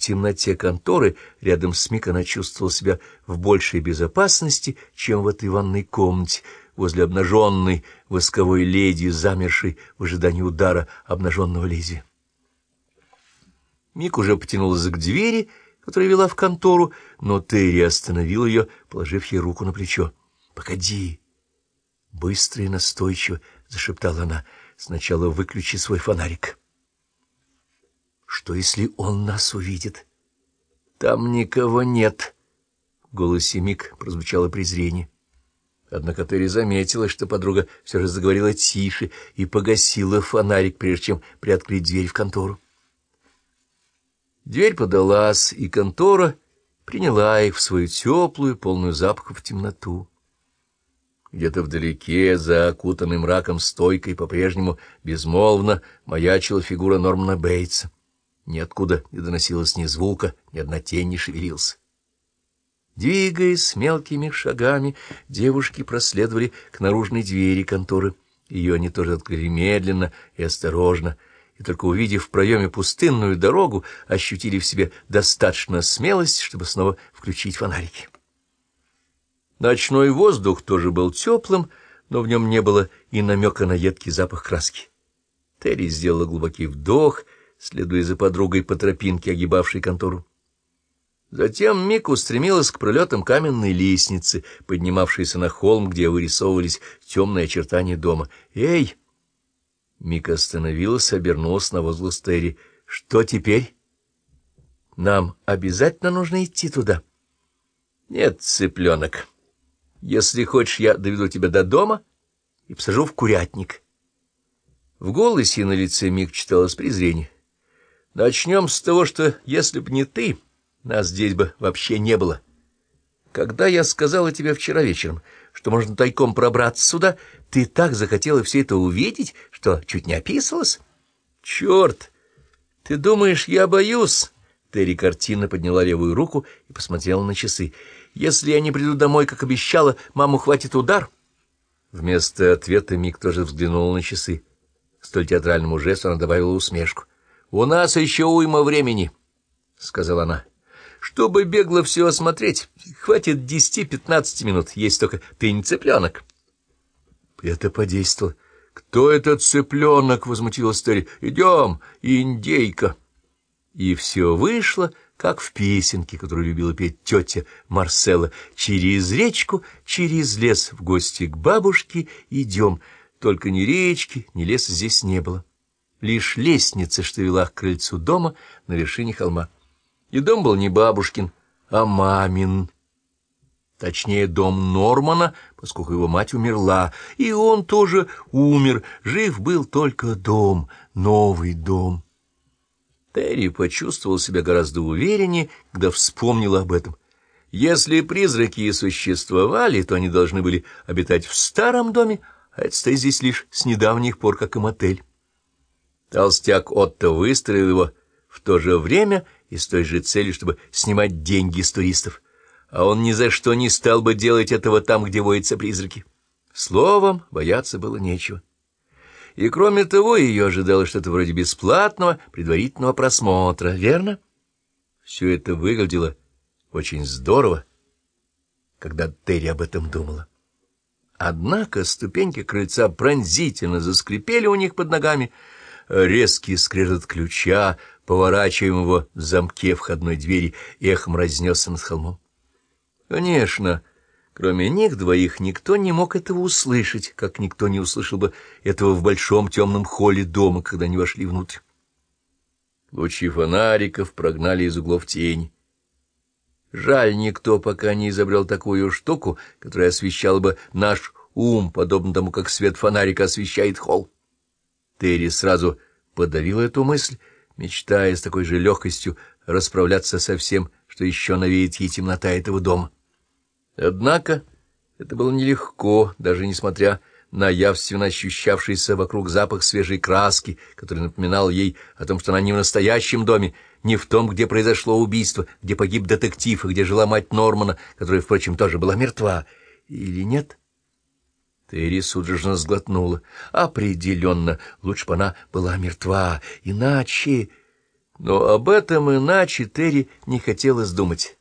темноте конторы рядом с Мик она чувствовала себя в большей безопасности, чем в этой ванной комнате, возле обнаженной восковой леди, замершей в ожидании удара обнаженного лезвия. Мик уже потянулась к двери, которая вела в контору, но Терри остановил ее, положив ей руку на плечо. — Погоди! — быстро и настойчиво зашептала она. — Сначала выключи свой фонарик. — Что, если он нас увидит? — Там никого нет. В голосе Мик прозвучало презрение. Однако Терри заметила, что подруга все же заговорила тише и погасила фонарик, прежде чем приоткрыть дверь в контору. Дверь подалась, и контора приняла их в свою теплую, полную запахов темноту. Где-то вдалеке, за окутанным мраком стойкой, по-прежнему безмолвно маячила фигура Нормана Бейтса. Ниоткуда не доносилось ни звука, ни одна тень не шевелился. Двигаясь мелкими шагами, девушки проследовали к наружной двери конторы. Ее они тоже открыли медленно и осторожно, и только увидев в проеме пустынную дорогу, ощутили в себе достаточно смелости, чтобы снова включить фонарики. Ночной воздух тоже был теплым, но в нем не было и намека на едкий запах краски. Терри сделала глубокий вдох, следуя за подругой по тропинке, огибавшей контору. Затем Мик устремилась к пролетам каменной лестницы, поднимавшейся на холм, где вырисовывались темные очертания дома. «Эй!» Мик остановилась, обернулась на возглас Терри. «Что теперь?» «Нам обязательно нужно идти туда?» «Нет, цыпленок. Если хочешь, я доведу тебя до дома и посажу в курятник». В голосе на лице Мик читалось презрение. «Начнем с того, что если б не ты...» Нас здесь бы вообще не было. Когда я сказала тебе вчера вечером, что можно тайком пробраться сюда, ты так захотела все это увидеть, что чуть не описалась? Черт! Ты думаешь, я боюсь? Терри картинно подняла левую руку и посмотрела на часы. Если я не приду домой, как обещала, маму хватит удар. Вместо ответа Мик тоже взглянула на часы. Столь театральному жесту она добавила усмешку. — У нас еще уйма времени, — сказала она. Чтобы бегло все осмотреть, хватит десяти-пятнадцати минут, есть только ты не цыпленок. Это подействовало. «Кто этот цыпленок?» — возмутилась Терри. «Идем, индейка!» И все вышло, как в песенке, которую любила петь тетя Марсела. «Через речку, через лес, в гости к бабушке идем». Только ни речки, ни леса здесь не было. Лишь лестница, что вела к крыльцу дома на вершине холма. И дом был не бабушкин, а мамин. Точнее, дом Нормана, поскольку его мать умерла, и он тоже умер. Жив был только дом, новый дом. Терри почувствовал себя гораздо увереннее, когда вспомнил об этом. Если призраки и существовали, то они должны были обитать в старом доме, а это стоит здесь лишь с недавних пор, как и мотель. Толстяк Отто выстроил его в то же время и с той же целью, чтобы снимать деньги с туристов. А он ни за что не стал бы делать этого там, где водятся призраки. Словом, бояться было нечего. И кроме того, ее ожидало что-то вроде бесплатного предварительного просмотра, верно? Все это выглядело очень здорово, когда Терри об этом думала. Однако ступеньки крыльца пронзительно заскрипели у них под ногами, резкий скрежет ключа, поворачиваемого в замке входной двери, эхом разнесся над холмом. Конечно, кроме них двоих никто не мог этого услышать, как никто не услышал бы этого в большом темном холле дома, когда они вошли внутрь. Лучи фонариков прогнали из углов тень. Жаль, никто пока не изобрел такую штуку, которая освещала бы наш ум, подобно тому, как свет фонарика освещает холл. Терри сразу подавила эту мысль мечтая с такой же легкостью расправляться со всем, что еще навеет ей темнота этого дома. Однако это было нелегко, даже несмотря на явственно ощущавшийся вокруг запах свежей краски, который напоминал ей о том, что она не в настоящем доме, не в том, где произошло убийство, где погиб детектив и где жила мать Нормана, которая, впрочем, тоже была мертва. Или нет? Терри судорожно сглотнула. Определенно, лучше бы она была мертва, иначе... Но об этом иначе Терри не хотелось думать.